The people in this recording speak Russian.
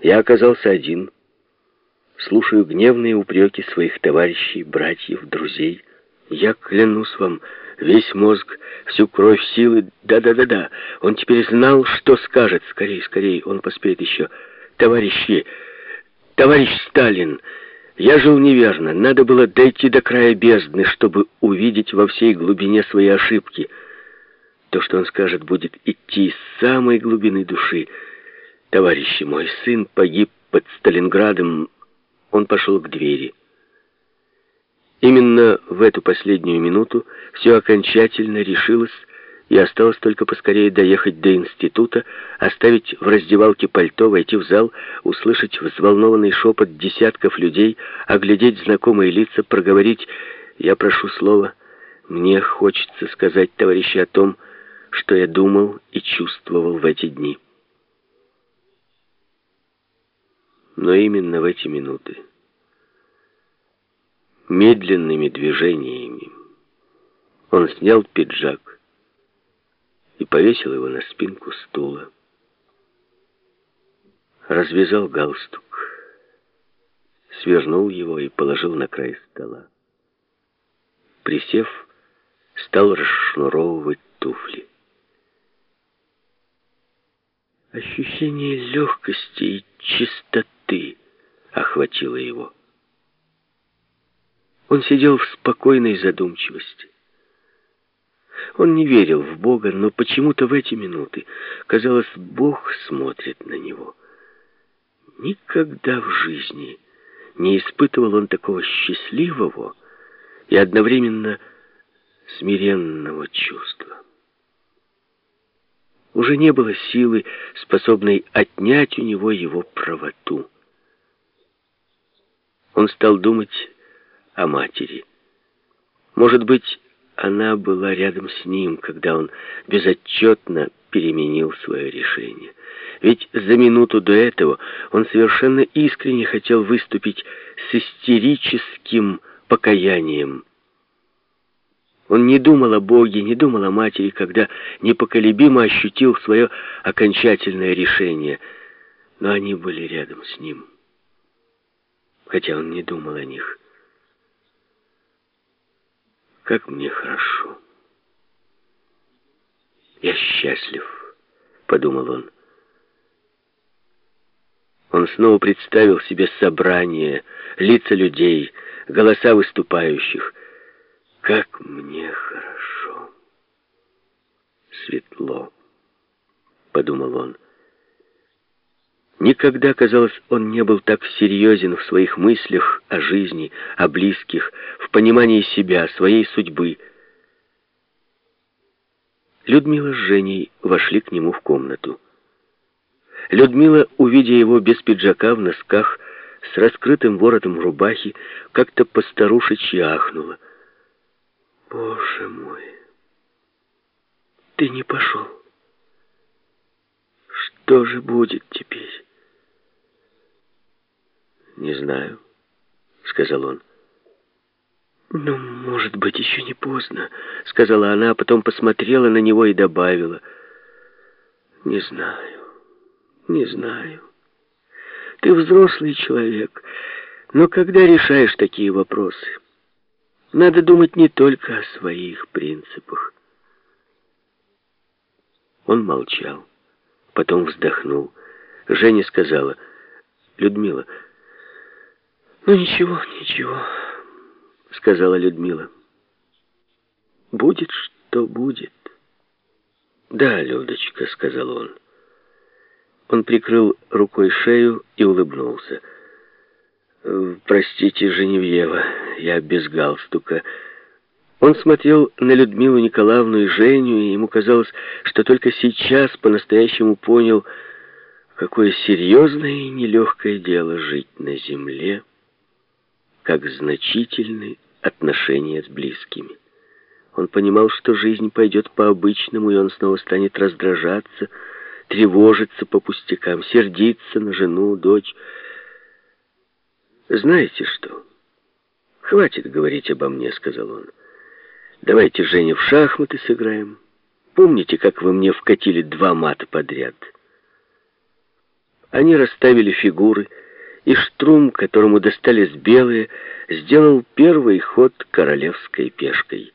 Я оказался один. Слушаю гневные упреки своих товарищей, братьев, друзей. Я клянусь вам, весь мозг, всю кровь, силы. Да-да-да-да. Он теперь знал, что скажет. Скорей, скорей, он поспеет еще. Товарищи, товарищ Сталин, я жил неверно. Надо было дойти до края бездны, чтобы увидеть во всей глубине свои ошибки. То, что он скажет, будет идти из самой глубины души. Товарищи, мой сын погиб под Сталинградом. Он пошел к двери. Именно в эту последнюю минуту все окончательно решилось, и осталось только поскорее доехать до института, оставить в раздевалке пальто, войти в зал, услышать взволнованный шепот десятков людей, оглядеть знакомые лица, проговорить «Я прошу слова, мне хочется сказать, товарищи, о том, что я думал и чувствовал в эти дни». Но именно в эти минуты медленными движениями. Он снял пиджак и повесил его на спинку стула. Развязал галстук, свернул его и положил на край стола. Присев, стал расшнуровывать туфли. Ощущение легкости и чистоты охватило его. Он сидел в спокойной задумчивости. Он не верил в Бога, но почему-то в эти минуты, казалось, Бог смотрит на него. Никогда в жизни не испытывал он такого счастливого и одновременно смиренного чувства. Уже не было силы, способной отнять у него его правоту. Он стал думать о матери. Может быть, она была рядом с ним, когда он безотчетно переменил свое решение. Ведь за минуту до этого он совершенно искренне хотел выступить с истерическим покаянием. Он не думал о Боге, не думал о матери, когда непоколебимо ощутил свое окончательное решение. Но они были рядом с ним, хотя он не думал о них. Как мне хорошо. Я счастлив, подумал он. Он снова представил себе собрание, лица людей, голоса выступающих. Как мне хорошо. Светло, подумал он. Никогда, казалось, он не был так серьезен в своих мыслях о жизни, о близких, в понимании себя, своей судьбы. Людмила с Женей вошли к нему в комнату. Людмила, увидя его без пиджака в носках, с раскрытым воротом рубахи, как-то постарушечьи ахнула. «Боже мой, ты не пошел. Что же будет теперь?» «Не знаю», — сказал он. «Ну, может быть, еще не поздно», — сказала она, а потом посмотрела на него и добавила. «Не знаю, не знаю. Ты взрослый человек, но когда решаешь такие вопросы, надо думать не только о своих принципах». Он молчал, потом вздохнул. Женя сказала, «Людмила, — «Ну ничего, ничего», — сказала Людмила. «Будет, что будет». «Да, Людочка», — сказал он. Он прикрыл рукой шею и улыбнулся. «Простите, Женевьева, я без галстука». Он смотрел на Людмилу Николаевну и Женю, и ему казалось, что только сейчас по-настоящему понял, какое серьезное и нелегкое дело жить на земле, как значительны отношения с близкими. Он понимал, что жизнь пойдет по-обычному, и он снова станет раздражаться, тревожиться по пустякам, сердиться на жену, дочь. «Знаете что? Хватит говорить обо мне», — сказал он. «Давайте, Женя, в шахматы сыграем. Помните, как вы мне вкатили два мата подряд?» Они расставили фигуры, и Штрум, которому достались белые, сделал первый ход королевской пешкой.